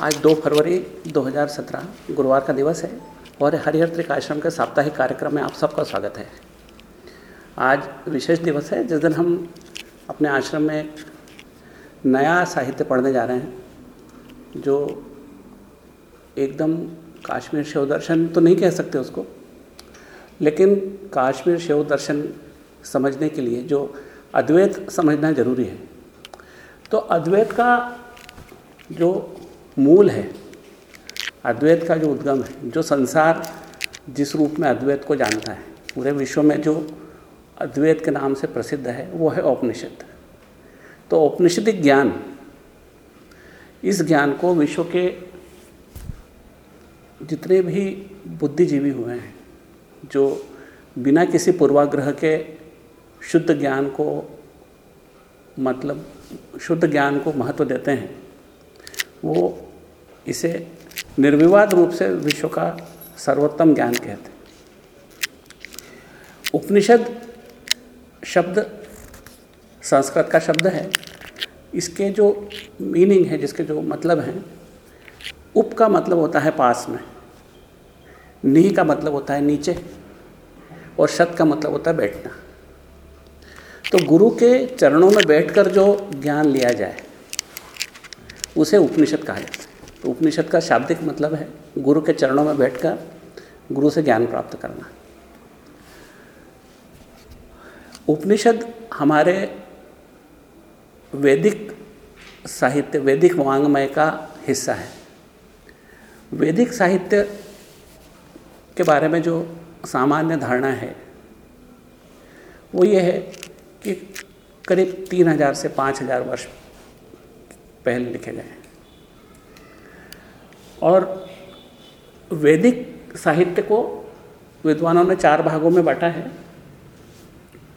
आज 2 फरवरी 2017 गुरुवार का दिवस है और हरिहर त्रिक आश्रम के साप्ताहिक कार्यक्रम में आप सबका स्वागत है। आज विशेष दिवस है, जिस दिन हम अपने आश्रम में नया साहित्य पढ़ने जा रहे हैं, जो एकदम काश्मीर शिव दर्शन तो नहीं कह सकते उसको, लेकिन काश्मीर शिव दर्शन समझने के लिए, जो अद्वैत समझना ज़रूरी है। तो अद्वैत का जो मूल है, अद्वैत का जो उद्गम है, जो संसार जिस रूप में अद्वैत को जानता है, पूरे विश्व में जो अद्वैत के नाम से प्रसिद्ध है, वो है औपनिषद। तो औपनिषदिक ज्ञान, इस ज्ञान को विश्व के जितने भी बुद्धिजीवी हुए हैं, जो बिना किसी पूर्वाग्रह के शुद्ध ज्ञान को मतलब शुद्ध ज्ञान को महत्व देते हैं वो इसे निर्विवाद रूप से विश्व का सर्वोत्तम ज्ञान कहते हैं। उपनिषद शब्द, संस्कृत का शब्द है। इसके जो मीनिंग है, जिसके जो मतलब हैं, उप का मतलब होता है पास में, नी का मतलब होता है नीचे, और शत का मतलब होता है बैठना। तो गुरु के चरणों में बैठकर जो ज्ञान लिया जाए उसे उपनिषद कहा जाता है। तो उपनिषद का शाब्दिक मतलब है गुरु के चरणों में बैठकर गुरु से ज्ञान प्राप्त करना। उपनिषद हमारे वैदिक साहित्य, वैदिक वांग्मय का हिस्सा है। वैदिक साहित्य के बारे में जो सामान्य धारणा है, वो ये है कि करीब तीन हज़ार से पाँच हज़ार वर्ष पहले लिखे गए और वैदिक साहित्य को विद्वानों ने चार भागों में बांटा है।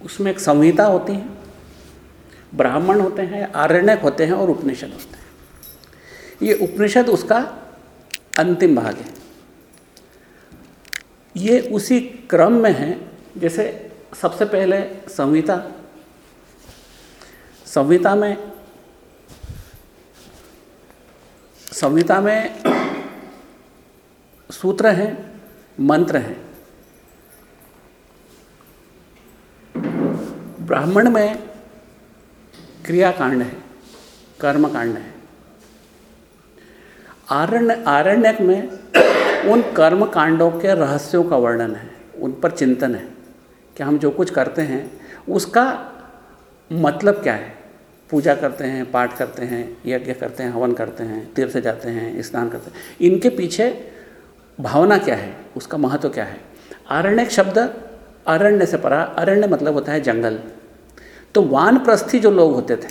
उसमें एक संहिता होती है, ब्राह्मण होते हैं आरण्यक होते हैं और उपनिषद होते हैं। ये उपनिषद उसका अंतिम भाग है। ये उसी क्रम में है, जैसे सबसे पहले संहिता। संहिता में संहिता में सूत्र हैं, मंत्र हैं। ब्राह्मण में क्रियाकांड है कर्म कांड है। आरण्य, आरण्यक में उन कर्म कांडों के रहस्यों का वर्णन है, उन पर चिंतन है, कि हम जो कुछ करते हैं, उसका मतलब क्या है? पूजा करते हैं, पाठ करते हैं, यज्ञ करते हैं, हवन करते हैं, तीर्थ जाते हैं, स्नान करते हैं। इनके पीछे भावना क्या है? उसका महत्व क्या है? आरण्यक शब्द अरण्य से परा, अरण्य मतलब होता है जंगल। तो वानप्रस्थी जो लोग होते थे,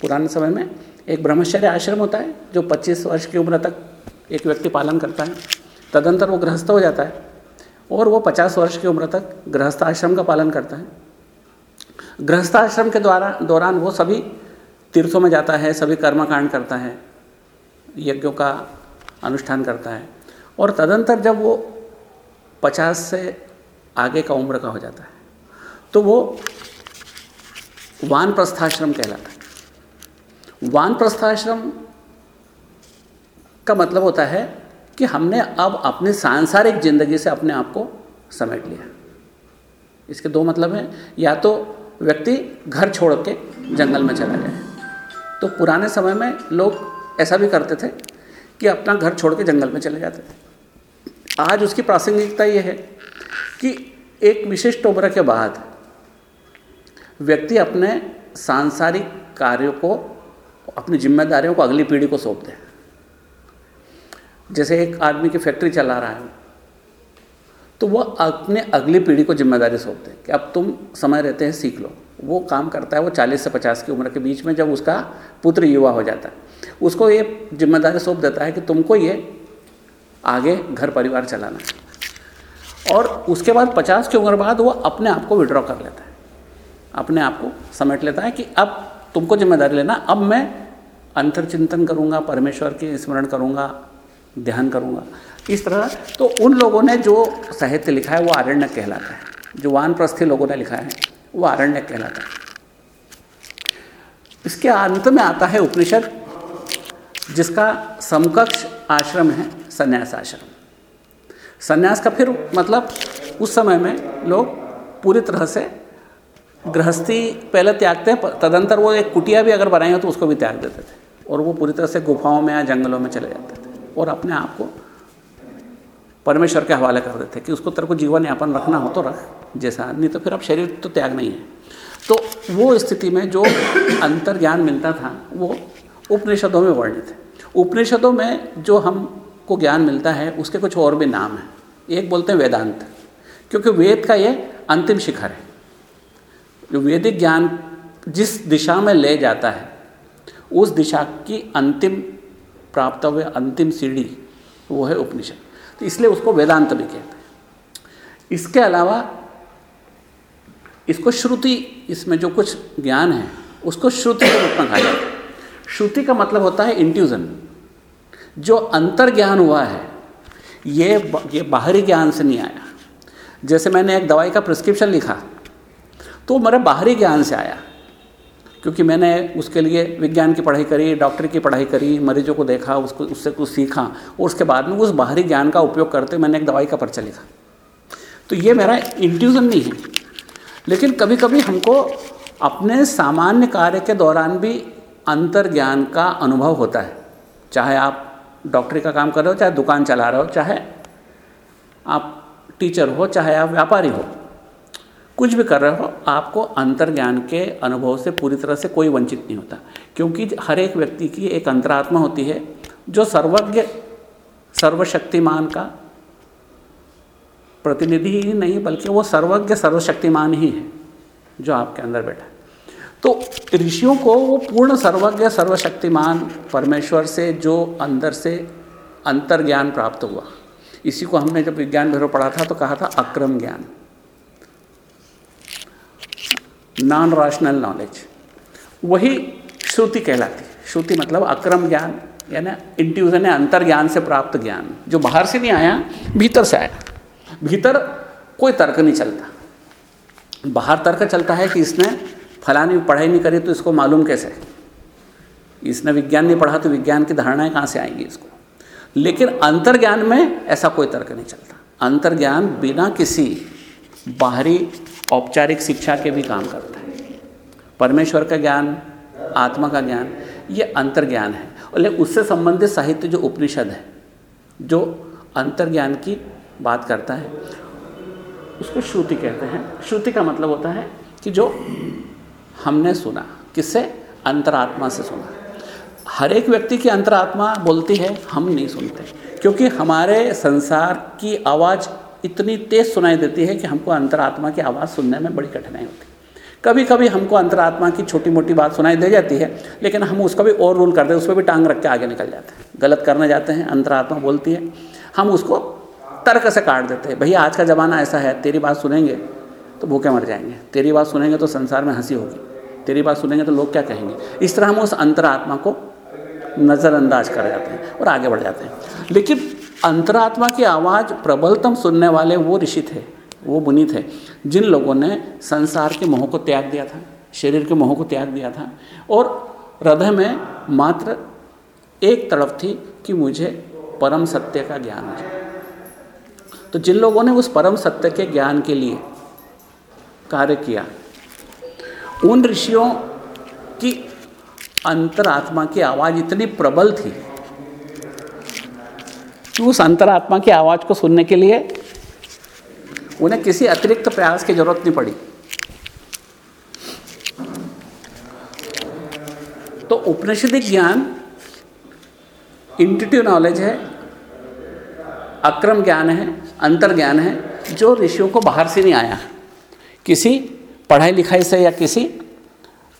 पुराने समय में एक ब्रह्मचर्य आश्रम होता है, जो 25 वर्ष की उम्र तक एक व्यक्ति पालन करता है। तदंतर वो गृहस्थ हो जाता है और वो 50 वर्ष की उम्र तक गृहस्थ आश्रम का पालन करता है। गृहस्थाश्रम के द्वारा, दौरान वो सभी तीर्थों में जाता है, सभी कर्मकांड करता है, यज्ञों का अनुष्ठान करता है। और तदंतर जब वो पचास से आगे का उम्र का हो जाता है तो वो वान प्रस्थाश्रम कहलाता है। वान प्रस्थाश्रम का मतलब होता है कि हमने अब अपने सांसारिक ज़िंदगी से अपने आप को समेट लिया। इसके दो मतलब हैं, या तो व्यक्ति घर छोड़ के जंगल में चला जाए तो पुराने समय में लोग ऐसा भी करते थे कि अपना घर छोड़ के जंगल में चले जाते थे। आज उसकी प्रासंगिकता ये है कि एक विशिष्ट उम्र के बाद व्यक्ति अपने सांसारिक कार्यों को, अपनी जिम्मेदारियों को अगली पीढ़ी को सौंप दे जैसे एक आदमी की फैक्ट्री चला रहा है तो वह अपने अगली पीढ़ी को ज़िम्मेदारी सौंपते हैं कि अब तुम समय रहते हैं, सीख लो। वो काम करता है, वो 40 से 50 की उम्र के बीच में जब उसका पुत्र युवा हो जाता है। उसको ये ज़िम्मेदारी सौंप देता है कि तुमको ये आगे घर परिवार चलाना है। और उसके बाद 50 की उम्र बाद वो अपने आप को विड्रॉ कर लेता है। अपने आप को समेट लेता है कि अब तुमको ज़िम्मेदारी लेना, अब मैं अंतर चिंतन करूँगा, परमेश्वर की स्मरण करूँगा, ध्यान करूँगा। इस तरह। तो उन लोगों ने जो साहित्य लिखा है, वो आरण्य कहलाता है। जो वानप्रस्थी लोगों ने लिखा है, वो आरण्य कहलाता है। इसके अंत में आता है उपनिषद, जिसका समकक्ष आश्रम है संन्यास आश्रम। संन्यास का फिर मतलब उस समय में लोग पूरी तरह से गृहस्थी पहले त्यागते हैं, तदंतर वो एक कुटिया भी अगर बनाई हो तो उसको भी त्याग देते थे। और वो पूरी तरह से गुफाओं में या जंगलों में चले जाते थे और अपने आप को परमेश्वर के हवाले कर देते कि उसको तेरे को जीवन यापन रखना हो तो रख, जैसा। नहीं तो फिर अब शरीर तो त्याग नहीं है। तो वो स्थिति में जो अंतर ज्ञान मिलता था, वो उपनिषदों में वर्णित है। उपनिषदों में जो हमको ज्ञान मिलता है, उसके कुछ और भी नाम हैं। एक बोलते हैं वेदांत, क्योंकि वेद का ये अंतिम शिखर है। जो वैदिक ज्ञान जिस दिशा में ले जाता है, उस दिशा की अंतिम प्राप्त अंतिम सीढ़ी वो है उपनिषद। तो इसलिए उसको वेदांत भी कहते हैं। इसके अलावा इसको श्रुति, इसमें जो कुछ ज्ञान है, उसको श्रुति के रूप में कहा जाता है। श्रुति का मतलब होता है इंट्यूजन जो अंतर ज्ञान हुआ है, ये ये बाहरी ज्ञान से नहीं आया। जैसे मैंने एक दवाई का प्रिस्क्रिप्शन लिखा तो मेरा बाहरी ज्ञान से आया। क्योंकि मैंने उसके लिए विज्ञान की पढ़ाई करी, डॉक्टर की पढ़ाई करी, मरीजों को देखा, उसको, उससे कुछ सीखा और उसके बाद में उस बाहरी ज्ञान का उपयोग करते मैंने एक दवाई का पर्चा लिखा। तो ये मेरा इंट्यूजन नहीं है। लेकिन कभी कभी हमको अपने सामान्य कार्य के दौरान भी अंतर ज्ञान का अनुभव होता है। चाहे आप डॉक्टरी का काम कर रहे हो, चाहे दुकान चला रहे हो, चाहे आप टीचर हो, चाहे आप व्यापारी हो। कुछ भी कर रहे हो, आपको अंतर ज्ञान के अनुभव से पूरी तरह से कोई वंचित नहीं होता। क्योंकि हर एक व्यक्ति की एक अंतरात्मा होती है, जो सर्वज्ञ, सर्वशक्तिमान का प्रतिनिधि ही नहीं, बल्कि वो सर्वज्ञ, सर्वशक्तिमान ही है, जो आपके अंदर बैठा है। तो ऋषियों को वो पूर्ण सर्वज्ञ, सर्वशक्तिमान परमेश्वर से, जो अंदर से अंतर्ज्ञान प्राप्त हुआ। इसी को हमने जब विज्ञान भैरव पढ़ा था तो कहा था अक्रम ज्ञान। नॉन राशनल नॉलेज वही श्रुति कहलाती है। श्रुति मतलब अक्रम ज्ञान, यानी इंट्यूजन है अंतर ज्ञान से प्राप्त ज्ञान। जो बाहर से नहीं आया, भीतर से आया। भीतर कोई तर्क नहीं चलता। बाहर तर्क चलता है कि इसने फलानी पढ़ाई नहीं करी तो इसको मालूम कैसे? इसने विज्ञान नहीं पढ़ा तो विज्ञान की धारणाएँ कहाँ से आएँगी इसको? लेकिन अंतर्ज्ञान में ऐसा कोई तर्क नहीं चलता। अंतर्ज्ञान बिना किसी बाहरी औपचारिक शिक्षा के भी काम करता है। परमेश्वर का ज्ञान, आत्मा का ज्ञान, ये अंतर ज्ञान है। और उससे संबंधित साहित्य जो उपनिषद है, जो अंतर ज्ञान की बात करता है, उसको श्रुति कहते हैं। श्रुति का मतलब होता है कि जो हमने सुना, किससे? अंतरात्मा से सुना। हर एक व्यक्ति की अंतरात्मा बोलती है, हम नहीं सुनते। क्योंकि हमारे संसार की आवाज़ इतनी तेज़ सुनाई देती है कि हमको अंतरात्मा की आवाज़ सुनने में बड़ी कठिनाई होती है। कभी कभी हमको अंतरात्मा की छोटी मोटी बात सुनाई दे जाती है, लेकिन हम उसका भी और रूल करते हैं उस पर भी टांग रख के आगे निकल जाते हैं। गलत करने जाते हैं, अंतरात्मा बोलती है। हम उसको तर्क से काट देते हैं। भैया, आज का ज़माना ऐसा है, तेरी बात सुनेंगे तो भूखे मर जाएँगे। तेरी बात सुनेंगे तो संसार में हँसी होगी। तेरी बात सुनेंगे तो लोग क्या कहेंगे? इस तरह हम उस अंतरात्मा को नज़रअंदाज कर जाते हैं और आगे बढ़ जाते हैं। लेकिन अंतरात्मा की आवाज़ प्रबलतम सुनने वाले वो ऋषि थे, वो मुनि थे, जिन लोगों ने संसार के मोह को त्याग दिया था, शरीर के मोह को त्याग दिया था, और हृदय में मात्र एक तड़प थी कि मुझे परम सत्य का ज्ञान हो तो जिन लोगों ने उस परम सत्य के ज्ञान के लिए कार्य किया, उन ऋषियों की अंतरात्मा की आवाज़ इतनी प्रबल थी उस अंतरात्मा की आवाज़ को सुनने के लिए उन्हें किसी अतिरिक्त प्रयास की ज़रूरत नहीं पड़ी। तो उपनिषदिक ज्ञान इंटिटिव नॉलेज है, अक्रम ज्ञान है, अंतर ज्ञान है, जो ऋषियों को बाहर से नहीं आया। किसी पढ़ाई लिखाई से या किसी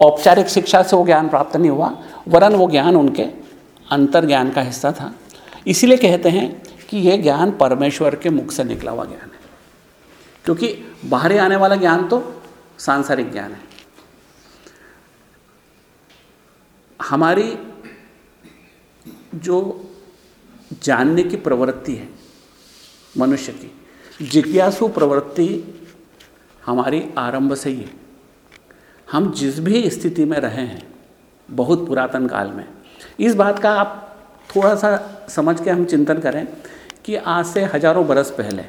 औपचारिक शिक्षा से वो ज्ञान प्राप्त नहीं हुआ, वरन वो ज्ञान उनके अंतर ज्ञान का हिस्सा था। इसीलिए कहते हैं कि यह ज्ञान परमेश्वर के मुख से निकला हुआ ज्ञान है। क्योंकि बाहरी आने वाला ज्ञान तो सांसारिक ज्ञान है। हमारी जो जानने की प्रवृत्ति है, मनुष्य की, जिज्ञासु प्रवृत्ति हमारी आरंभ से ही है। हम जिस भी स्थिति में रहे हैं, बहुत पुरातन काल में, इस बात का आप थोड़ा सा समझ के हम चिंतन करें कि आज से हज़ारों बरस पहले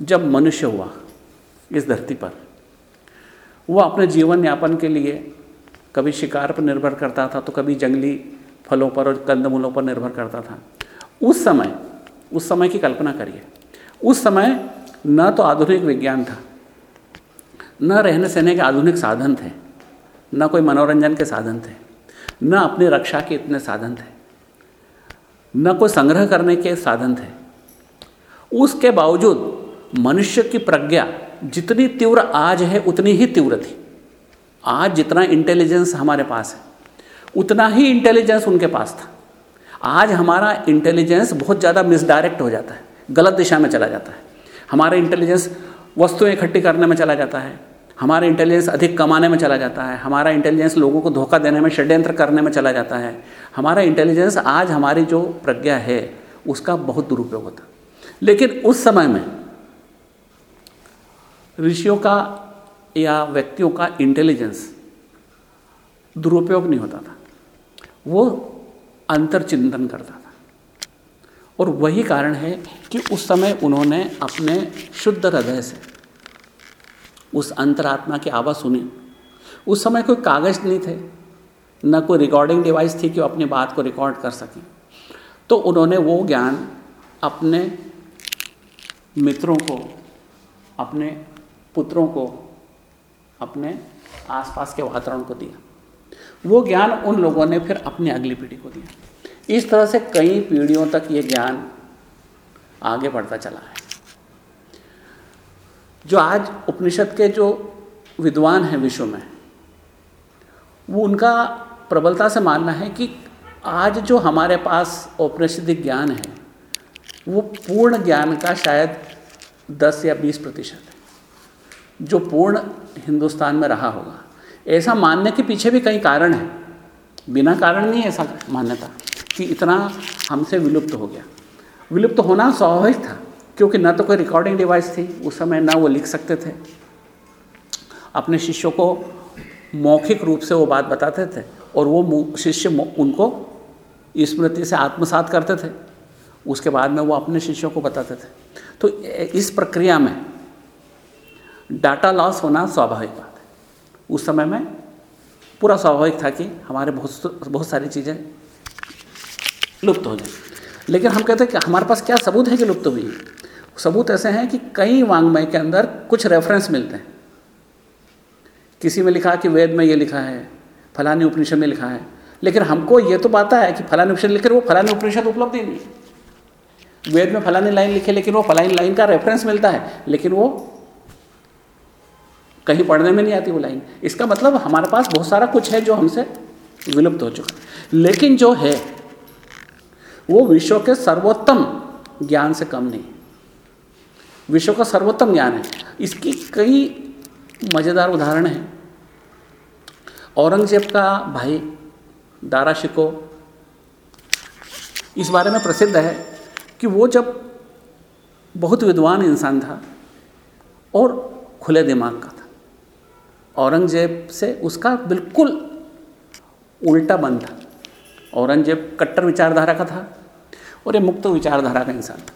जब मनुष्य हुआ इस धरती पर, वो अपने जीवन यापन के लिए कभी शिकार पर निर्भर करता था तो कभी जंगली फलों पर और कंदमूलों पर निर्भर करता था। उस समय उस समय की कल्पना करिए, उस समय न तो आधुनिक विज्ञान था, न रहने सहने के आधुनिक साधन थे, न कोई मनोरंजन के साधन थे, न अपनी रक्षा के इतने साधन थे। न कोई संग्रह करने के साधन थे। उसके बावजूद मनुष्य की प्रज्ञा जितनी तीव्र आज है, उतनी ही तीव्र थी। आज जितना इंटेलिजेंस हमारे पास है, उतना ही इंटेलिजेंस उनके पास था। आज हमारा इंटेलिजेंस बहुत ज़्यादा मिसडायरेक्ट हो जाता है, गलत दिशा में चला जाता है। हमारा इंटेलिजेंस वस्तुएँ इकट्ठी करने में चला जाता है, हमारा इंटेलिजेंस अधिक कमाने में चला जाता है, हमारा इंटेलिजेंस लोगों को धोखा देने में, षड्यंत्र करने में चला जाता है। हमारा इंटेलिजेंस आज हमारी जो प्रज्ञा है, उसका बहुत दुरुपयोग होता। लेकिन उस समय में ऋषियों का या व्यक्तियों का इंटेलिजेंस दुरुपयोग नहीं होता था। वो अंतर चिंतन करता था। और वही कारण है कि उस समय उन्होंने अपने शुद्ध हृदय से उस अंतरात्मा की आवाज़ सुनी। उस समय कोई कागज़ नहीं थे। न कोई रिकॉर्डिंग डिवाइस थी कि वो अपनी बात को रिकॉर्ड कर सकें। तो उन्होंने वो ज्ञान अपने मित्रों को, अपने पुत्रों को, अपने आसपास के वातावरण को दिया। वो ज्ञान उन लोगों ने फिर अपनी अगली पीढ़ी को दिया। इस तरह से कई पीढ़ियों तक ये ज्ञान आगे बढ़ता चला है। जो आज उपनिषद के जो विद्वान हैं विश्व में, वो उनका प्रबलता से मानना है कि आज जो हमारे पास औपनिषदिक ज्ञान है, वो पूर्ण ज्ञान का शायद 10 या 20 प्रतिशत है, जो पूर्ण हिंदुस्तान में रहा होगा। ऐसा मानने के पीछे भी कई कारण हैं। बिना कारण नहीं ऐसा मान्यता कि इतना हमसे विलुप्त हो गया। विलुप्त होना स्वाभाविक था, क्योंकि न तो कोई रिकॉर्डिंग डिवाइस थी, उस समय ना वो लिख सकते थे। अपने शिष्यों को मौखिक रूप से वो बात बताते थे। और वो शिष्य उनको स्मृति से आत्मसात करते थे। उसके बाद में वो अपने शिष्यों को बताते थे। तो इस प्रक्रिया में डाटा लॉस होना स्वाभाविक बात है। उस समय में पूरा स्वाभाविक था कि हमारे बहुत बहुत सारी चीज़ें लुप्त हो जाए लेकिन हम कहते हैं कि हमारे पास क्या सबूत है कि लुप्त हुई सबूत ऐसे हैं कि कई वांग्मय के अंदर कुछ रेफरेंस मिलते हैं। किसी में लिखा कि वेद में ये लिखा है फलानी उपनिषद में लिखा है। लेकिन हमको ये तो पता है कि फलानी उपनिषद लिखे वो फलानी उपनिषद उपलब्ध ही। नहीं वेद में फलानी लाइन लिखे, लेकिन वो फलानी लाइन का रेफरेंस मिलता है। लेकिन वो कहीं पढ़ने में नहीं आती वो लाइन। इसका मतलब हमारे पास बहुत सारा कुछ है जो हमसे विलुप्त हो चुका लेकिन जो है, वो विश्व के सर्वोत्तम ज्ञान से कम नहीं विश्व का सर्वोत्तम ज्ञान है। इसकी कई मज़ेदार उदाहरण हैं। औरंगज़ेब का भाई दारा शिको। इस बारे में प्रसिद्ध है कि वो जब बहुत विद्वान इंसान था और खुले दिमाग का था, औरंगज़ेब से उसका बिल्कुल उल्टा बन था। औरंगज़ेब कट्टर विचारधारा का था और ये मुक्त विचारधारा का इंसान था।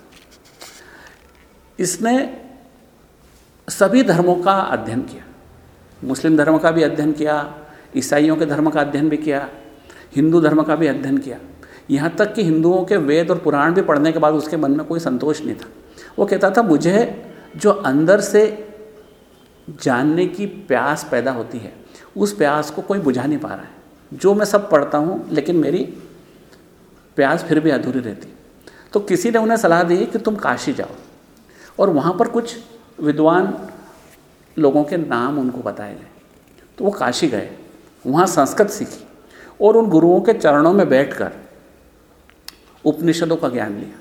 इसने सभी धर्मों का अध्ययन किया, मुस्लिम धर्म का भी अध्ययन किया ईसाइयों के धर्म का अध्ययन भी किया, हिंदू धर्म का भी अध्ययन किया। यहाँ तक कि हिंदुओं के वेद और पुराण भी पढ़ने के बाद उसके मन में कोई संतोष नहीं था। वो कहता था, मुझे जो अंदर से जानने की प्यास पैदा होती है, उस प्यास को कोई बुझा नहीं पा रहा है। जो मैं सब पढ़ता हूँ, लेकिन मेरी प्यास फिर भी अधूरी रहती तो किसी ने उन्हें सलाह दी कि तुम काशी जाओ। और वहाँ पर कुछ विद्वान लोगों के नाम उनको बताए गए। तो वो काशी गए। वहाँ संस्कृत सीखी और उन गुरुओं के चरणों में बैठकर उपनिषदों का ज्ञान लिया।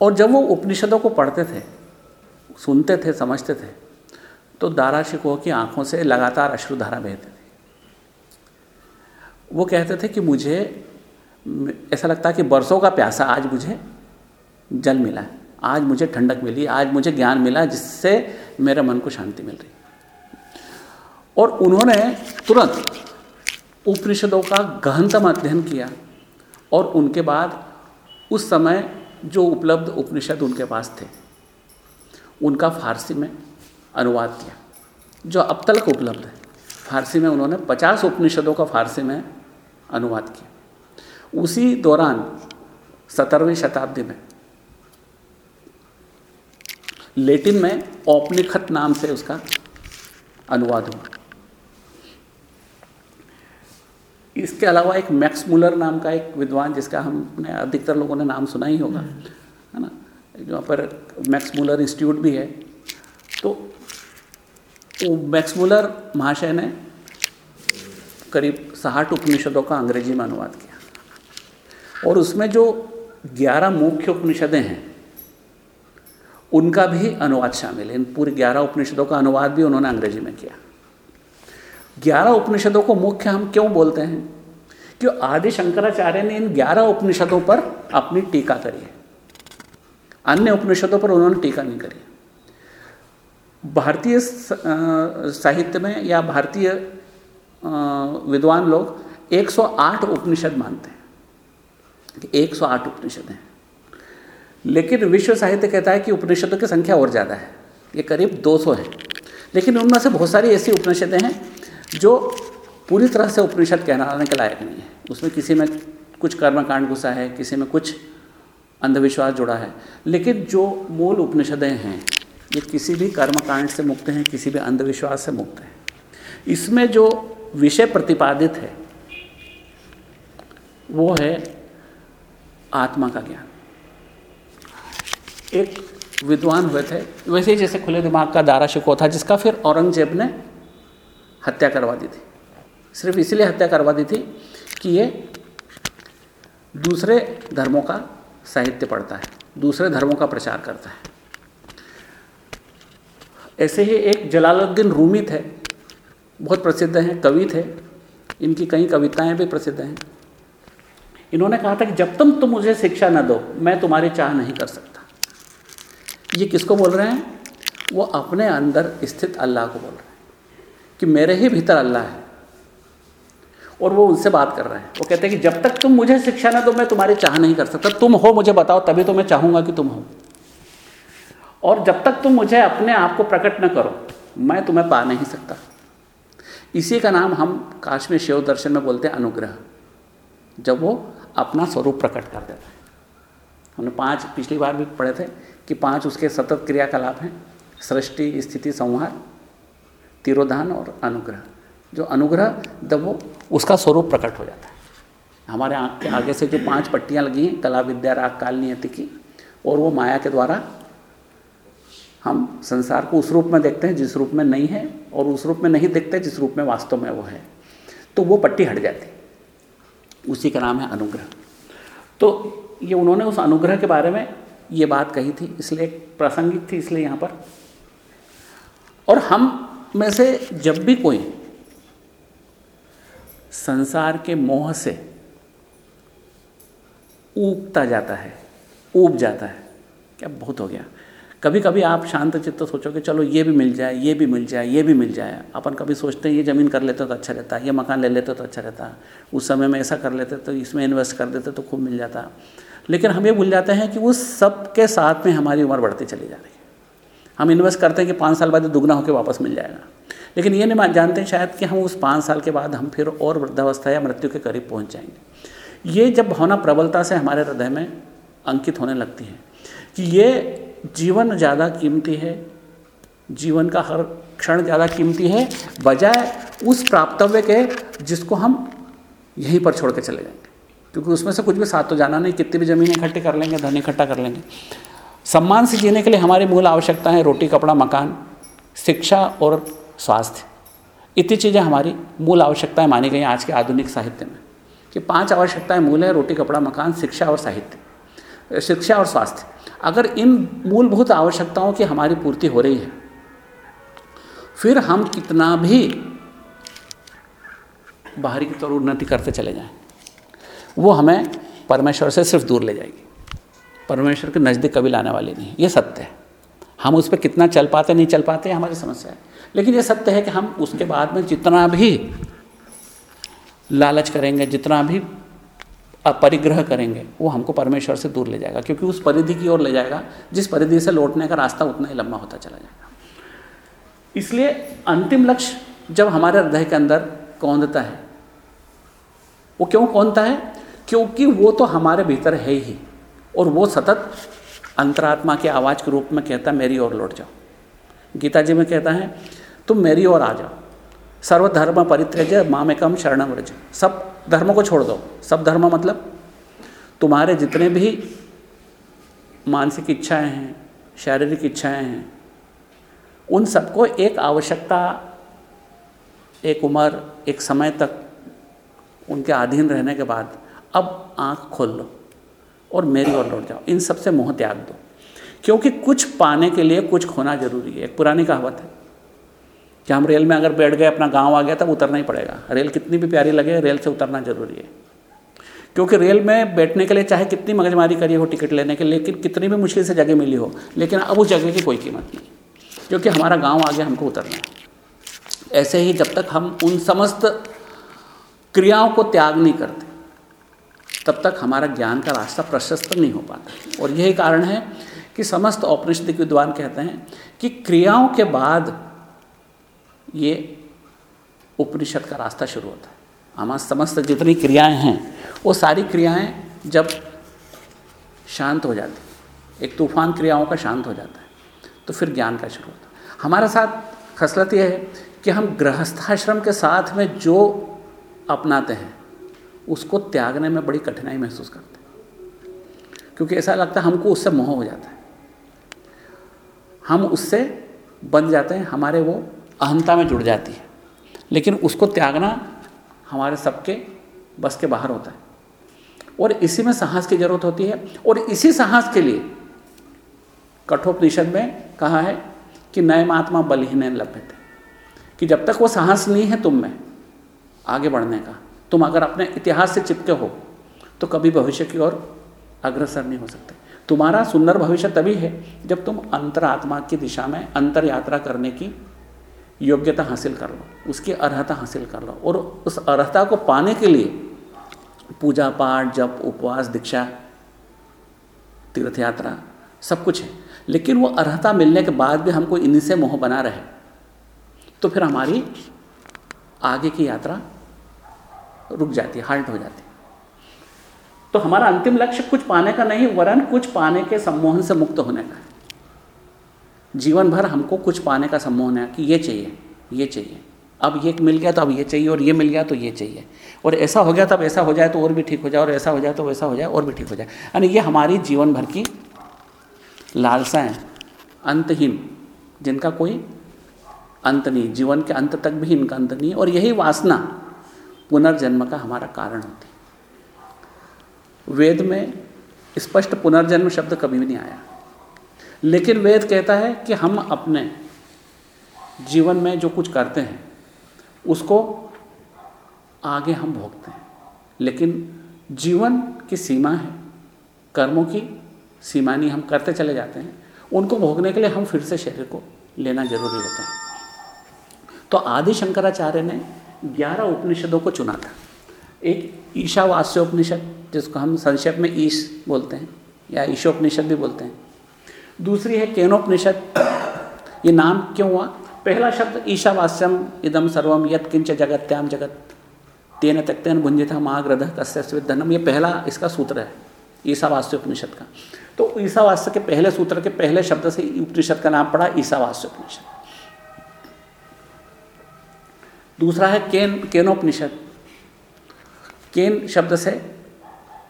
और जब वो उपनिषदों को पढ़ते थे, सुनते थे, समझते थे तो दारा शिको की आँखों से लगातार अश्रुधारा बहते थे। वो कहते थे कि मुझे, ऐसा लगता है कि बरसों का प्यासा आज मुझे जल मिला आज मुझे ठंडक मिली, आज मुझे ज्ञान मिला जिससे मेरे मन को शांति मिल रही और उन्होंने तुरंत उपनिषदों का गहनतम अध्ययन किया और उनके बाद उस समय जो उपलब्ध उपनिषद उनके पास थे, उनका फारसी में अनुवाद किया, जो अब तक उपलब्ध है। फारसी में उन्होंने पचास उपनिषदों का फारसी में अनुवाद किया। उसी दौरान सत्रहवीं शताब्दी में लेटिन में औपनिखत नाम से उसका अनुवाद हुआ। इसके अलावा एक मैक्स मुलर नाम का एक विद्वान जिसका हमने अधिकतर लोगों ने नाम सुना ही होगा, है ना? जहाँ पर मैक्स मुलर इंस्टीट्यूट भी है। तो वो मैक्स मुलर महाशय ने करीब साठ उपनिषदों का अंग्रेज़ी में अनुवाद किया। और उसमें जो ग्यारह मुख्य उपनिषदें हैं, उनका भी अनुवाद शामिल है। इन पूरे ग्यारह उपनिषदों का अनुवाद भी उन्होंने अंग्रेज़ी में किया। ग्यारह उपनिषदों को मुख्य हम क्यों बोलते हैं? क्यों आदि शंकराचार्य ने इन ग्यारह उपनिषदों पर अपनी टीका करी है। अन्य उपनिषदों पर उन्होंने टीका नहीं करी भारतीय साहित्य में या भारतीय विद्वान लोग 108 उपनिषद मानते हैं। कि 108 उपनिषद हैं। लेकिन विश्व साहित्य कहता है कि उपनिषदों की संख्या और ज़्यादा है। ये करीब 200 है। लेकिन उनमें से बहुत सारी ऐसी उपनिषदें हैं जो पूरी तरह से उपनिषद कहलाने के लायक नहीं है। उसमें किसी में कुछ कर्मकांड घुसा है, किसी में कुछ अंधविश्वास जुड़ा है। लेकिन जो मूल उपनिषदें हैं, ये किसी भी कर्मकांड से मुक्त हैं, किसी भी अंधविश्वास से मुक्त हैं। इसमें जो विषय प्रतिपादित है, वो है आत्मा का ज्ञान। एक विद्वान हुए थे, वैसे ही जैसे खुले दिमाग का दारा शिको था जिसका फिर औरंगज़ेब ने हत्या करवा दी थी। सिर्फ़ इसलिए हत्या करवा दी थी कि ये दूसरे धर्मों का साहित्य पढ़ता है, दूसरे धर्मों का प्रचार करता है। ऐसे ही एक जलालुद्दीन रूमी थे, बहुत प्रसिद्ध हैं, कवि थे। इनकी कई कविताएँ भी प्रसिद्ध हैं। इन्होंने कहा था कि जब तुम तुम मुझे शिक्षा न दो, मैं तुम्हारी चाह नहीं कर सकता। ये किसको बोल रहे हैं? वो अपने अंदर स्थित अल्लाह को बोल रहे हैं। कि मेरे ही भीतर अल्लाह है। और वो उनसे बात कर रहे हैं। वो कहते हैं कि जब तक तुम मुझे शिक्षा ना दो, मैं तुम्हारी चाह नहीं कर सकता। तुम हो, मुझे बताओ, तभी तो मैं चाहूँगा कि तुम हो। और जब तक तुम मुझे अपने आप को प्रकट न करो, मैं तुम्हें पा नहीं सकता। इसी का नाम हम काश में शिव दर्शन में बोलते हैं अनुग्रह। जब वो अपना स्वरूप प्रकट कर देता है। हमने पाँच, पिछली बार भी पढ़े थे कि पाँच उसके सतत क्रियाकलाप हैं। सृष्टि, स्थिति, संहार। तिरोधान और अनुग्रह। जो अनुग्रह जब वो उसका स्वरूप प्रकट हो जाता है। हमारे आँख के आगे से जो पाँच पट्टियाँ लगी हैं, कला, विद्या, राग, काल, नियति की, और वो माया के द्वारा हम संसार को उस रूप में देखते हैं जिस रूप में नहीं है, और उस रूप में नहीं देखते जिस रूप में वास्तव में वो है। तो वो पट्टी हट जाती। उसी का नाम है अनुग्रह। तो ये उन्होंने उस अनुग्रह के बारे में ये बात कही थी, इसलिए प्रासंगिक थी इसलिए यहाँ पर। और हम में से जब भी कोई संसार के मोह से ऊबता जाता है, ऊब जाता है, क्या बहुत हो गया। कभी कभी आप शांत चित्त सोचोगे, चलो, ये भी मिल जाए, ये भी मिल जाए, ये भी मिल जाए। अपन कभी सोचते हैं, ये ज़मीन कर लेते तो अच्छा रहता, ये मकान ले लेते तो अच्छा रहता, उस समय में ऐसा कर लेते तो इसमें इन्वेस्ट कर देते तो खूब मिल जाता। लेकिन हम ये भूल जाते हैं कि उस सब के साथ में हमारी उम्र बढ़ती चली जा रही है। हम इन्वेस्ट करते हैं कि पाँच साल बाद दुगना होकर वापस मिल जाएगा। लेकिन ये नहीं जानते हैं शायद कि हम उस पाँच साल के बाद हम फिर और वृद्धावस्था या मृत्यु के करीब पहुँच जाएँगे। ये जब भावना प्रबलता से हमारे हृदय में अंकित होने लगती है कि ये जीवन ज़्यादा कीमती है, जीवन का हर क्षण ज़्यादा कीमती है, बजाय उस प्राप्तव्य के जिसको हम यहीं पर छोड़ के चले जाएँगे। क्योंकि उसमें से कुछ भी साथ तो जाना नहीं, कितनी भी ज़मीन इकट्ठी कर लेंगे, धन इकट्ठा कर लेंगे। सम्मान से जीने के लिए हमारी मूल आवश्यकता है रोटी, कपड़ा, मकान, शिक्षा और स्वास्थ्य। इतनी चीज़ें हमारी मूल आवश्यकताएँ मानी गई आज के आधुनिक साहित्य में कि पाँच आवश्यकताएँ मूल हैं, रोटी, कपड़ा, मकान, शिक्षा और साहित्य। शिक्षा और स्वास्थ्य। अगर इन मूलभूत आवश्यकताओं की हमारी पूर्ति हो रही है, फिर हम कितना भी बाहरी की तरह उन्नति करते चले जाएँ, वो हमें परमेश्वर से सिर्फ़ दूर ले जाएगी। परमेश्वर के नज़दीक कभी लाने वाली नहीं ये सत्य है। हम उस पर कितना चल पाते, नहीं चल पाते हमारी समस्या है। लेकिन ये सत्य है कि हम उसके बाद में जितना भी लालच करेंगे, जितना भी परिग्रह करेंगे, वो हमको परमेश्वर से दूर ले जाएगा, क्योंकि उस परिधि की ओर ले जाएगा। जिस परिधि से लौटने का रास्ता उतना ही लंबा होता चला जाएगा। इसलिए अंतिम लक्ष्य जब हमारे हृदय के अंदर कौंधता है, वो क्यों कौनता है? क्योंकि वो तो हमारे भीतर है ही। और वो सतत अंतरात्मा की आवाज़ के रूप में कहता है, मेरी ओर लौट जाओ। गीता जी में कहता है, तुम मेरी ओर आ जाओ। सर्वधर्म परित्यज मामेकम शरण व्रज। सब धर्मों को छोड़ दो। सब धर्म मतलब तुम्हारे जितने भी मानसिक इच्छाएँ हैं, शारीरिक इच्छाएँ हैं, उन सबको एक आवश्यकता, एक उम्र, एक समय तक उनके अधीन रहने के बाद अब आँख खोल लो। और मेरी ओर लौट जाओ। इन सबसे मोह त्याग दो। क्योंकि कुछ पाने के लिए कुछ खोना ज़रूरी है। एक पुरानी कहावत है। कि हम रेल में अगर बैठ गए, अपना गाँव आ गया, तब उतरना ही पड़ेगा। रेल कितनी भी प्यारी लगे, रेल से उतरना ज़रूरी है। क्योंकि रेल में बैठने के लिए चाहे कितनी मगजमारी करी हो टिकट लेने के लिए लेकिन कितनी भी मुश्किल से जगह मिली हो, लेकिन अब उस जगह की कोई कीमत नहीं। क्योंकि हमारा गाँव आ गया हमको उतरना है। ऐसे ही जब तक हम उन समस्त क्रियाओं को त्याग नहीं करते तब तक हमारा ज्ञान का रास्ता प्रशस्त नहीं हो पाता। और यही कारण है कि समस्त औपनिषदिक विद्वान कहते हैं कि क्रियाओं के बाद ये उपनिषद का रास्ता शुरू होता है। हमारे समस्त जितनी क्रियाएँ हैं, वो सारी क्रियाएँ जब शांत हो जाती एक तूफ़ान क्रियाओं का शांत हो जाता है तो फिर ज्ञान का शुरू होता है। हमारे साथ खसलत यह है कि हम गृहस्थाश्रम के साथ में जो अपनाते हैं उसको त्यागने में बड़ी कठिनाई महसूस करते हैं। क्योंकि ऐसा लगता है हमको उससे मोह हो जाता है। हम उससे बन जाते हैं, हमारे वो अहंता में जुड़ जाती है। लेकिन उसको त्यागना हमारे सबके बस के बाहर होता है। और इसी में साहस की ज़रूरत होती है। और इसी साहस के लिए कठोपनिषद में कहा है कि नए महात्मा बलहीन लभ्य थे कि जब तक वो साहस नहीं है तुम में, आगे बढ़ने का। तुम अगर अपने इतिहास से चिपके हो तो कभी भविष्य की ओर अग्रसर नहीं हो सकते। तुम्हारा सुंदर भविष्य तभी है जब तुम अंतरात्मा की दिशा में अंतर यात्रा करने की योग्यता हासिल कर लो, उसकी अर्हता हासिल कर लो और उस अर्हता को पाने के लिए पूजा पाठ जप, उपवास, दीक्षा तीर्थ यात्रा सब कुछ है। लेकिन वो अर्हता मिलने के बाद भी हमको इन्हीं से मोह बना रहे तो फिर हमारी आगे की यात्रा रुक जाती है हाल्ट हो जाती है। तो हमारा अंतिम लक्ष्य कुछ पाने का नहीं, वरन कुछ पाने के सम्मोहन से मुक्त होने का है। जीवन भर हमको कुछ पाने का सम्मोहन है कि ये चाहिए ये चाहिए। अब ये मिल गया तो अब ये चाहिए, और ये मिल गया तो ये चाहिए। और ऐसा हो गया तब ऐसा हो जाए तो और भी ठीक हो जाए, और ऐसा हो जाए तो वैसा हो जाए, और भी ठीक हो जाए। यानी ये हमारी जीवन भर की लालसाएँ अंतहीन, जिनका कोई अंत नहीं, जीवन के अंत तक भी इनका अंत नहीं और यही वासना पुनर्जन्म का हमारा कारण होती वेद में स्पष्ट पुनर्जन्म शब्द कभी भी नहीं आया। लेकिन वेद कहता है कि हम अपने जीवन में जो कुछ करते हैं, उसको आगे हम भोगते हैं। लेकिन जीवन की सीमा है, कर्मों की सीमा नहीं, हम करते चले जाते हैं। उनको भोगने के लिए हम फिर से शरीर को लेना ज़रूरी होता है। तो आदि शंकराचार्य ने ग्यारह उपनिषदों को चुना था। एक ईशावास्य उपनिषद, जिसको हम संक्षेप में ईश बोलते हैं, या ईशोपनिषद भी बोलते हैं। दूसरी है केनोपनिषद। ये नाम क्यों हुआ? पहला शब्द ईशावास्यम इदम सर्वम यत किंच जगत्याम जगत तेन त्यक्तेन भुंजिता महाग्रध कस्य धनम ये पहला इसका सूत्र है ईसावास्य उपनिषद का। तो ईसावास्य के पहले सूत्र के पहले शब्द से उपनिषद का नाम पड़ा ईसावास्य उपनिषद। दूसरा है केन, केनोपनिषद। केन शब्द से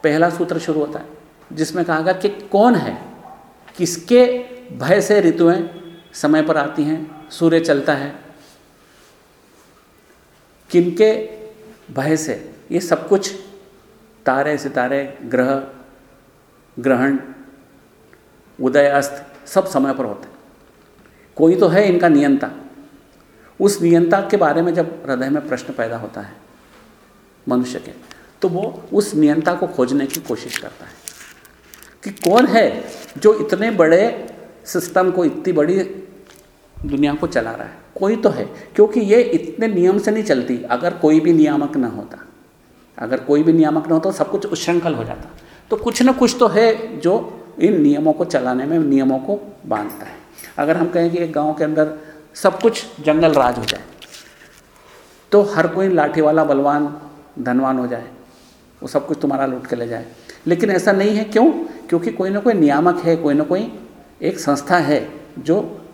पहला सूत्र शुरू होता है, जिसमें कहा गया कि कौन है, किसके भय से ऋतुएँ समय पर आती हैं, सूर्य चलता है, किनके भय से, ये सब कुछ तारे, सितारे, ग्रह, ग्रहण, उदय, अस्त, सब समय पर होते हैं। कोई तो है इनका नियंता। उस नियंता के बारे में जब हृदय में प्रश्न पैदा होता है, मनुष्य के तो वो उस नियंता को खोजने की कोशिश करता है कि कौन है जो इतने बड़े सिस्टम को, इतनी बड़ी दुनिया को चला रहा है। कोई तो है, क्योंकि ये इतने नियम से नहीं चलती। अगर कोई भी नियामक ना होता, अगर कोई भी नियामक ना हो तो सब कुछ उच्छृंखल हो जाता। तो कुछ ना कुछ तो है जो इन नियमों को चलाने में, नियमों को बांधता है। अगर हम कहें कि एक गाँव के अंदर सब कुछ जंगल राज हो जाए। तो हर कोई लाठी वाला बलवान, धनवान हो जाए। वो सब कुछ तुम्हारा लूट के ले जाए। लेकिन ऐसा नहीं है, क्यों? क्योंकि कोई ना कोई नियामक है, कोई ना कोई एक संस्था है जो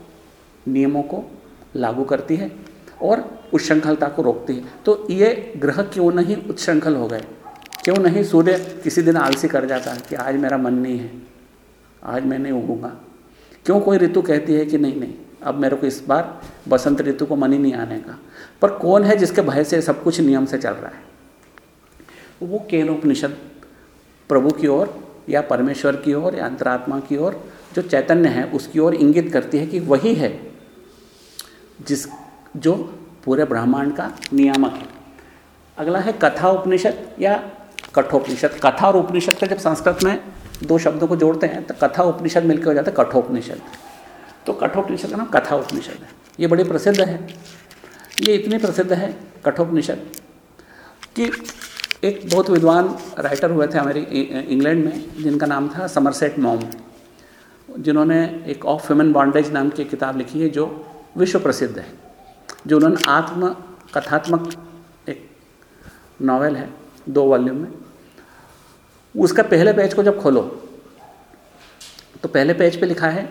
नियमों को लागू करती है और उच्छृंखलता को रोकती है। तो ये ग्रह क्यों नहीं उच्छृंखल हो गए? क्यों नहीं सूर्य किसी दिन आलसी कर जाता है कि आज मेरा मन नहीं है, आज मैं नहीं उगूँगा? क्यों कोई ऋतु कहती है कि नहीं नहीं? अब मेरे को इस बार बसंत ऋतु को मन ही नहीं आने का। पर कौन है जिसके भय से सब कुछ नियम से चल रहा है? वो केन उपनिषद प्रभु की ओर या परमेश्वर की ओर या अंतरात्मा की ओर जो चैतन्य है, उसकी ओर इंगित करती है कि वही है जिस, जो पूरे ब्रह्मांड का नियामक है। अगला है कथा उपनिषद या कठोपनिषद। कथा और उपनिषद का जब संस्कृत में दो शब्दों को जोड़ते हैं तो कथा उपनिषद मिलकर हो जाता है कठोपनिषद। तो कठोपनिषद का नाम कथा उपनिषद है। ये बड़ी प्रसिद्ध है। ये इतनी प्रसिद्ध है कठोपनिषद कि एक बहुत विद्वान राइटर हुए थे हमारे इंग्लैंड में, जिनका नाम था समरसेट मॉम, जिन्होंने एक ऑफ़ ह्यूमन बॉन्डेज नाम की किताब लिखी है जो विश्व प्रसिद्ध है, जो उन्होंने आत्म कथात्मक एक नावल है, दो वॉल्यूम में। उसका पहले पेज को जब खोलो तो पहले पेज पे लिखा है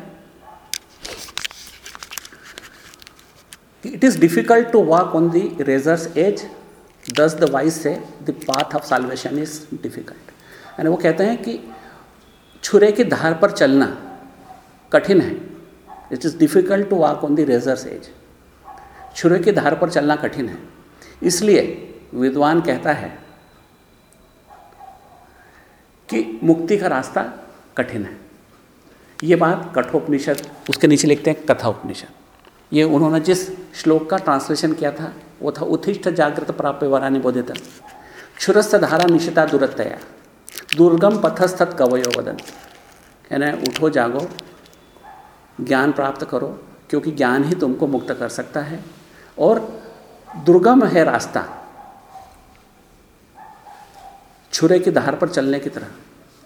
it is difficult to walk on the razor's edge thus the wise say the path of salvation is difficult यानी वो कहते हैं कि छुरे की धार पर चलना कठिन है. It is difficult to walk on the razor's edge छुरे की धार पर चलना कठिन है. इसलिए विद्वान कहता है कि मुक्ति का रास्ता कठिन है. ये बात कठोपनिषद, उसके नीचे लिखते हैं कथा उपनिषद ये उन्होंने जिस श्लोक का ट्रांसलेशन किया था, वो था उत्थिष्ट जागृत प्राप्य वरानी बोधित क्षुरस्थ धारा निशिता दुरतया दुर्गम पथस्थत कवयो वदन। यानी उठो, जागो। ज्ञान प्राप्त करो, क्योंकि ज्ञान ही तुमको मुक्त कर सकता है। और दुर्गम है रास्ता। छुरे की धार पर चलने की तरह।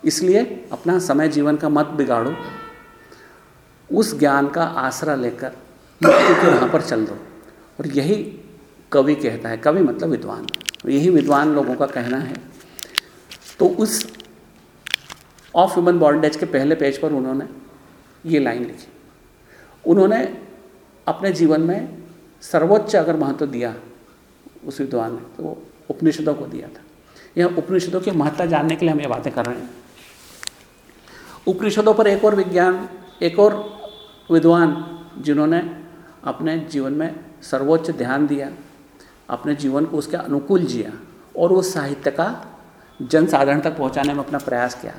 इसलिए अपना समय जीवन का मत बिगाड़ो। उस ज्ञान का आसरा लेकर मुक्ति की राह पर चल दो। और यही कवि कहता है, कवि मतलब विद्वान। यही विद्वान लोगों का कहना है। तो उस ऑफ़ ह्यूमन बॉन्डेज के पहले पेज पर उन्होंने ये लाइन लिखी। उन्होंने अपने जीवन में सर्वोच्च अगर महत्व दिया उस विद्वान ने तो वो उपनिषदों को दिया था। यह उपनिषदों की महत्ता जानने के लिए हम ये बातें कर रहे हैं। उपनिषदों पर एक और विज्ञान, एक और विद्वान जिन्होंने अपने जीवन में सर्वोच्च ध्यान दिया, अपने जीवन को उसके अनुकूल जिया और उस साहित्य का जन साधारण तक पहुँचाने में अपना प्रयास किया।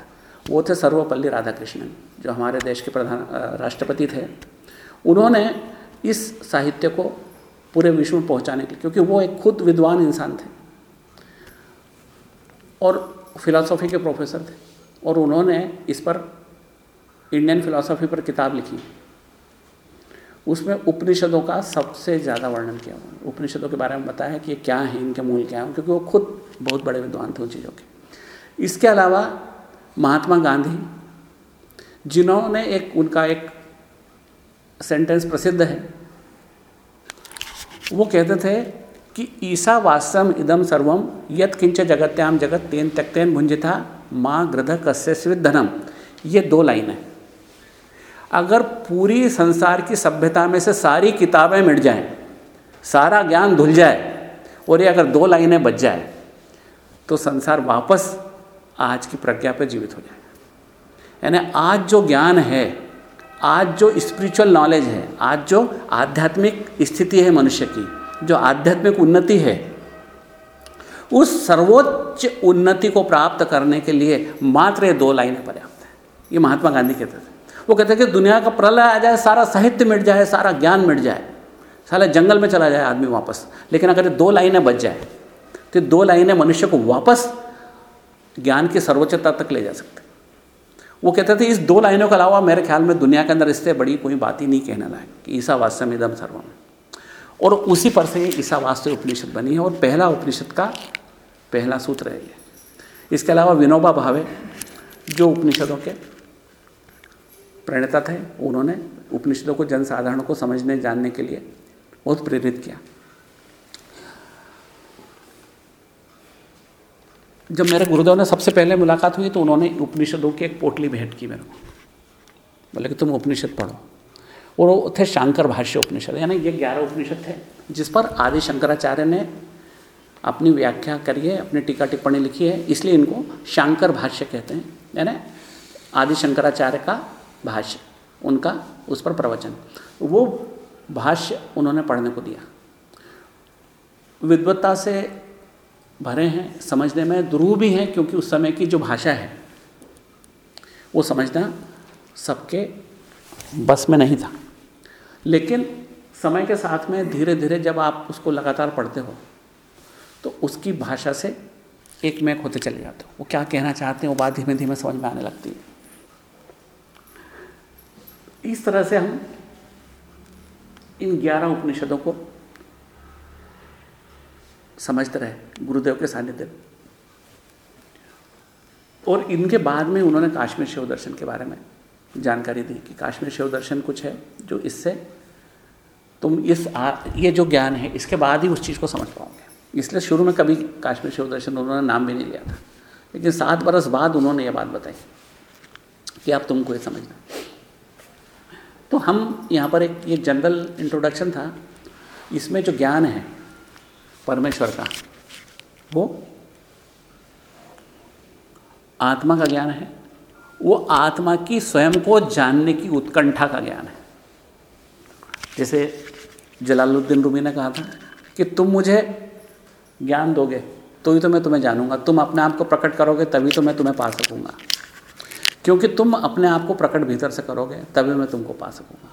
वो थे सर्वपल्ली राधाकृष्णन, जो हमारे देश के प्रधान राष्ट्रपति थे। उन्होंने इस साहित्य को पूरे विश्व में पहुँचाने के लिए, क्योंकि वो एक खुद विद्वान इंसान थे और फिलॉसफी के प्रोफेसर थे और उन्होंने इस पर इंडियन फिलॉसफी पर किताब लिखी। उसमें उपनिषदों का सबसे ज़्यादा वर्णन किया उन्होंने उपनिषदों के बारे में बताया है कि ये क्या है, इनके मूल क्या हैं, क्योंकि वो खुद बहुत बड़े विद्वान थे उन चीज़ों के। इसके अलावा महात्मा गांधी, जिन्होंने एक, उनका एक सेंटेंस प्रसिद्ध है। वो कहते थे कि ईसा वास्तव इदम सर्वम यत किंच जगत्याम जगत तेन त्यक्तेन भुंजिता माँ गृध कस्य धनम ये दो लाइन है। अगर पूरी संसार की सभ्यता में से सारी किताबें मिट जाएँ, सारा ज्ञान धुल जाए, और ये अगर दो लाइनें बच जाए तो संसार वापस आज की प्रज्ञा पर जीवित हो जाए यानी आज जो ज्ञान है, आज जो स्पिरिचुअल नॉलेज है, आज जो आध्यात्मिक स्थिति है मनुष्य की, जो आध्यात्मिक उन्नति है, उस सर्वोच्च उन्नति को प्राप्त करने के लिए मात्र ये दो लाइनें पर्याप्त हैं। ये महात्मा गांधी कहते थे वो कहते हैं कि दुनिया का प्रलय आ जाए, सारा साहित्य मिट जाए, सारा ज्ञान मिट जाए सारा जंगल में चला जाए आदमी वापस। लेकिन अगर दो लाइनें बच जाए तो दो लाइनें मनुष्य को वापस ज्ञान की सर्वोच्चता तक ले जा सकते वो कहते थे, इस दो लाइनों के अलावा मेरे ख्याल में दुनिया के अंदर इससे बड़ी कोई बात ही नहीं कहने लायक कि ईसा वास्तव इदम सर्वम। और उसी पर से ईसा वास्तव उपनिषद बनी है, और पहला उपनिषद का पहला सूत्र है ये। इसके अलावा विनोबा भावे, जो उपनिषदों के प्रणेता थे, उन्होंने उपनिषदों को, जनसाधारण को समझने, जानने के लिए बहुत प्रेरित किया। जब मेरे गुरुदेव ने सबसे पहले मुलाकात हुई तो उन्होंने उपनिषदों की एक पोटली भेंट की मेरे को। बोले कि तुम उपनिषद पढ़ो। और वो थे शांकर भाष्य उपनिषद, यानी ये ग्यारह उपनिषद थे, जिस पर आदि शंकराचार्य ने अपनी व्याख्या करी है, अपनी टीका टिप्पणी लिखी है, इसलिए इनको शांकर भाष्य कहते हैं। यानी आदि शंकराचार्य का भाष्य, उनका उस पर प्रवचन। वो भाष्य उन्होंने पढ़ने को दिया। विद्वत्ता से भरे हैं, समझने में ध्रुव भी हैं, क्योंकि उस समय की जो भाषा है, वो समझना सबके बस में नहीं था। लेकिन समय के साथ में धीरे धीरे जब आप उसको लगातार पढ़ते हो तो उसकी भाषा से एक मैक होते चले जाते हो। वो क्या कहना चाहते हैं, वो बात धीमे धीमे समझ में आने लगती है। इस तरह से हम इन ग्यारह उपनिषदों को समझते रहे गुरुदेव के सानिध्य और इनके बाद में उन्होंने काश्मीर शिव दर्शन के बारे में जानकारी दी कि काश्मीर शिव दर्शन कुछ है जो इससे तुम इस आ, ये जो ज्ञान है इसके बाद ही उस चीज़ को समझ पाओगे। इसलिए शुरू में कभी काश्मीर शिव दर्शन उन्होंने नाम भी नहीं लिया था। लेकिन सात बरस बाद उन्होंने ये बात बताई कि आप तुमको ये समझना तो हम यहाँ पर एक ये जनरल इंट्रोडक्शन था। इसमें जो ज्ञान है, परमेश्वर का, वो आत्मा का ज्ञान है, वो आत्मा की स्वयं को जानने की उत्कंठा का ज्ञान है। जैसे जलालुद्दीन रूमी ने कहा था कि तुम मुझे ज्ञान दोगे तो ही तो मैं तुम्हें जानूँगा, तुम अपने आप को प्रकट करोगे, तभी तो मैं तुम्हें पा सकूँगा। क्योंकि तुम अपने आप को प्रकट भीतर से करोगे, तभी मैं तुमको पा सकूँगा।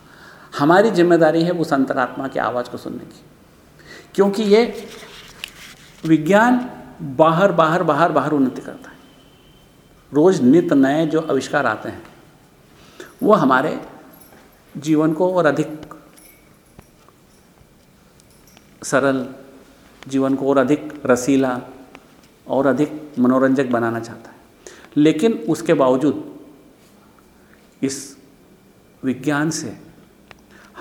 हमारी ज़िम्मेदारी है उस अंतरात्मा की आवाज़ को सुनने की। क्योंकि ये विज्ञान बाहर बाहर बाहर बाहर उन्नति करता है। रोज नित नए जो आविष्कार आते हैं, वो हमारे जीवन को और अधिक सरल, जीवन को और अधिक रसीला और अधिक मनोरंजक बनाना चाहता है। लेकिन उसके बावजूद इस विज्ञान से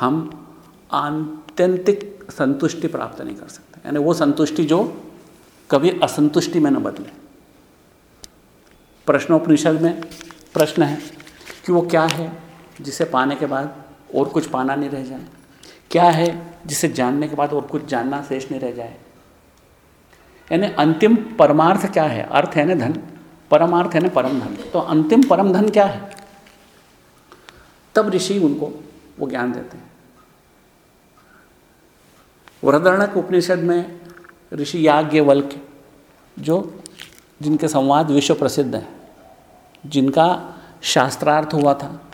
हम आत्यंतिक संतुष्टि प्राप्त नहीं कर सकते। यानी वो संतुष्टि जो कभी असंतुष्टि में न बदले। प्रश्नोपनिषद में प्रश्न है कि वो क्या है जिसे पाने के बाद और कुछ पाना नहीं रह जाए? क्या है जिसे जानने के बाद और कुछ जानना शेष नहीं रह जाए? यानी अंतिम परमार्थ क्या है? अर्थ है ना धन, परमार्थ है ना परम धन। तो अंतिम परम धन क्या है? तब ऋषि उनको वो ज्ञान देते हैं। वृदरणक उपनिषद में ऋषि याज्ञवल्क जो जिनके संवाद विश्व प्रसिद्ध हैं, जिनका शास्त्रार्थ हुआ था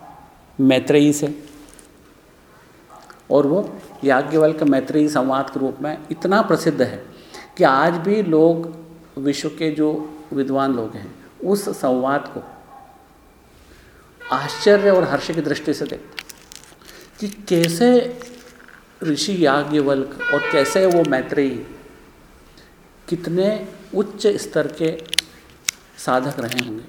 मैत्रेयी से, और वो याज्ञवल्क मैत्रेयी संवाद के रूप में इतना प्रसिद्ध है कि आज भी लोग विश्व के जो विद्वान लोग हैं, उस संवाद को आश्चर्य और हर्ष की दृष्टि से देखते कि कैसे ऋषि याज्ञवल्क और कैसे वो मैत्रेयी कितने उच्च स्तर के साधक रहे होंगे,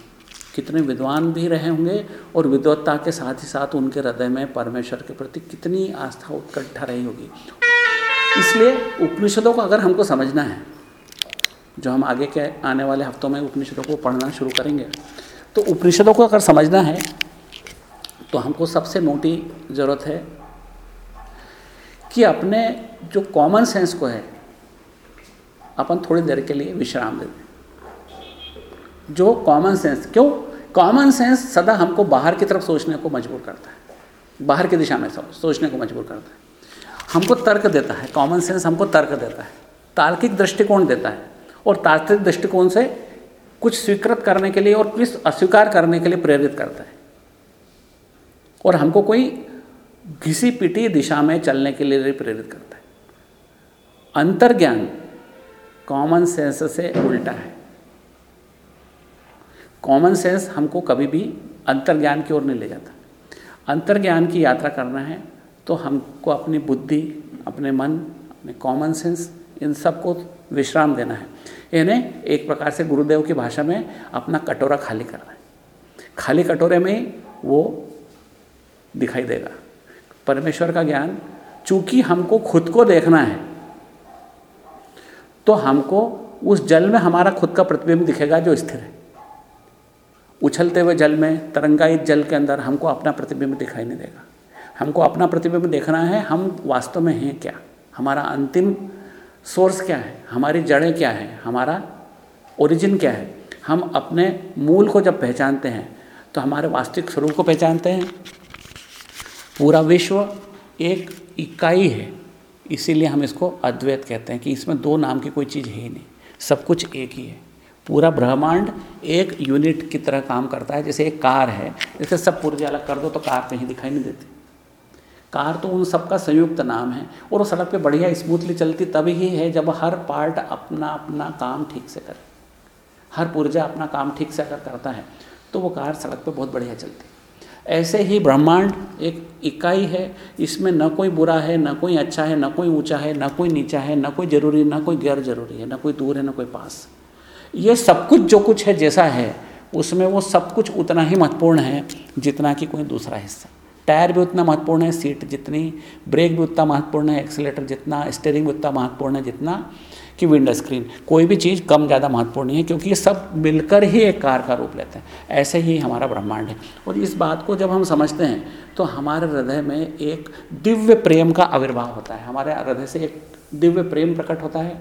कितने विद्वान भी रहे होंगे और विद्वत्ता के साथ ही साथ उनके हृदय में परमेश्वर के प्रति कितनी आस्था उत्कंठा रही होगी। इसलिए उपनिषदों को अगर हमको समझना है, जो हम आगे के आने वाले हफ्तों में उपनिषदों को पढ़ना शुरू करेंगे तो उपनिषदों को अगर समझना है तो हमको सबसे मोटी ज़रूरत है कि अपने जो कॉमन सेंस को है, अपन थोड़ी देर के लिए विश्राम दे दें। जो कॉमन सेंस क्यों? कॉमन सेंस सदा हमको बाहर की तरफ़ सोचने को मजबूर करता है। बाहर की दिशा में सोचने को मजबूर करता है। हमको तर्क देता है कॉमन सेंस हमको तर्क देता है, तार्किक दृष्टिकोण देता है, और तार्किक दृष्टिकोण से कुछ स्वीकृत करने के लिए और कुछ अस्वीकार करने के लिए प्रेरित करता है। और हमको कोई घिसी पिटी दिशा में चलने के लिए प्रेरित करता है। अंतर्ज्ञान कॉमन सेंस से उल्टा है। कॉमन सेंस हमको कभी भी अंतर्ज्ञान की ओर नहीं ले जाता। अंतर्ज्ञान की यात्रा करना है तो हमको अपनी बुद्धि, अपने मन, अपने कॉमन सेंस इन सबको विश्राम देना है। इन्हें एक प्रकार से गुरुदेव की भाषा में अपना कटोरा खाली करना है। खाली कटोरे में वो दिखाई देगा। परमेश्वर का ज्ञान, चूँकि हमको खुद को देखना है तो हमको उस जल में हमारा खुद का प्रतिबिंब दिखेगा जो स्थिर है। उछलते हुए जल में तरंगाइत जल के अंदर हमको अपना प्रतिबिंब दिखाई नहीं देगा। हमको अपना प्रतिबिंब देखना है, हम वास्तव में हैं क्या? हमारा अंतिम सोर्स क्या है? हमारी जड़ें क्या है? हमारा ओरिजिन क्या है? हम अपने मूल को जब पहचानते हैं तो हमारे वास्तविक स्वरूप को पहचानते हैं। पूरा विश्व एक इकाई है। इसीलिए हम इसको अद्वैत कहते हैं कि इसमें दो नाम की कोई चीज़ है ही नहीं। सब कुछ एक ही है। पूरा ब्रह्मांड एक यूनिट की तरह काम करता है। जैसे एक कार है, जैसे सब पुर्जे अलग कर दो तो कार कहीं दिखाई नहीं देती। कार तो उन सबका संयुक्त नाम है और वो सड़क पे बढ़िया स्मूथली चलती तभी ही है जब हर पार्ट अपना अपना काम ठीक से करे। हर पुर्जा अपना काम ठीक से अगर करता है तो वो कार सड़क पे बहुत बढ़िया चलती। ऐसे ही ब्रह्मांड एक इकाई है, इसमें न कोई बुरा है, न कोई अच्छा है, न कोई ऊँचा है, न कोई नीचा है, न कोई ज़रूरी, न कोई गैर ज़रूरी है, न कोई दूर है, न कोई पास। ये सब कुछ जो कुछ है जैसा है, उसमें वो सब कुछ उतना ही महत्वपूर्ण है जितना कि कोई दूसरा हिस्सा। टायर भी उतना महत्वपूर्ण है, सीट जितनी, ब्रेक भी उतना महत्वपूर्ण है एक्सीटर जितना, स्टेयरिंग भी उतना महत्वपूर्ण है जितना कि विंडो स्क्रीन कोई भी चीज़ कम ज़्यादा महत्वपूर्ण नहीं है, क्योंकि ये सब मिलकर ही एक कार का रूप लेते हैं। ऐसे ही हमारा ब्रह्मांड है। और इस बात को जब हम समझते हैं तो हमारे हृदय में एक दिव्य प्रेम का आविर्भाव होता है। हमारे हृदय से एक दिव्य प्रेम प्रकट होता है।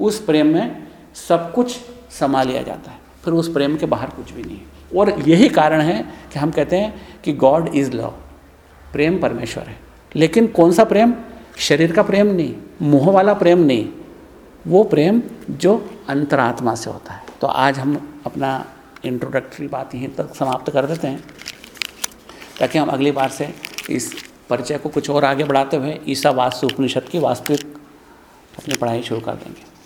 उस प्रेम में सब कुछ समा लिया जाता है। फिर उस प्रेम के बाहर कुछ भी नहीं है। और यही कारण है कि हम कहते हैं कि गॉड इज़ लव प्रेम परमेश्वर है। लेकिन कौन सा प्रेम? शरीर का प्रेम नहीं। मुँह वाला प्रेम नहीं। वो प्रेम जो अंतरात्मा से होता है। तो आज हम अपना इंट्रोडक्टरी बात यहीं तक समाप्त कर देते हैं, ताकि हम अगली बार से इस परिचय को कुछ और आगे बढ़ाते हुए ईसा वास्तु उपनिषद की वास्तविक अपनी पढ़ाई शुरू कर देंगे।